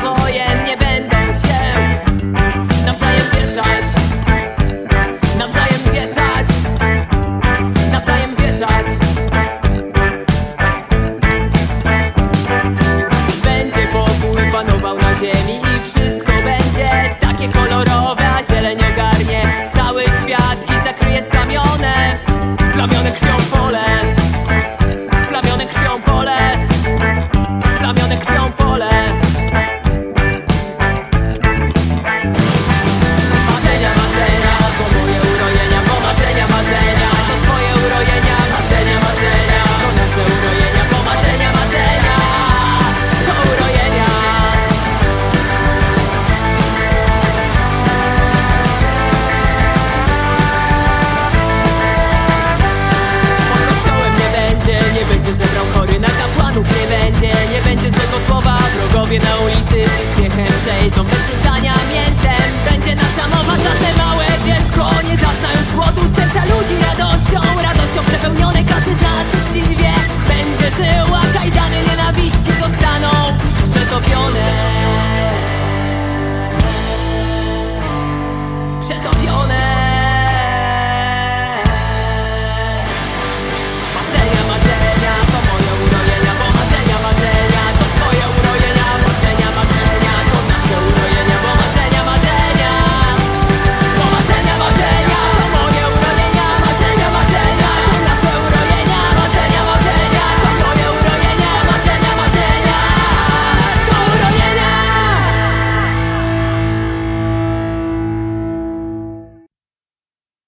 wojen nie będą się nawzajem wieszać Nawzajem wieszać Nawzajem wieszać Będzie pokój panował na ziemi. sobie na ulicy z uśmiechem Przejdź do bez rzucania mięsem. Będzie nasza mowa, żadne małe dzieci